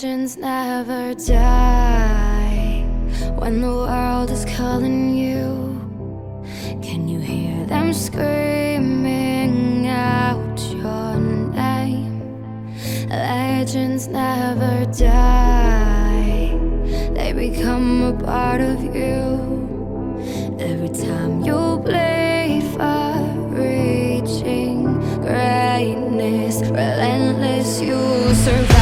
Legends never die when the world is calling you. Can you hear them screaming out your name? Legends never die, they become a part of you. Every time you play for reaching greatness, relentless, you survive.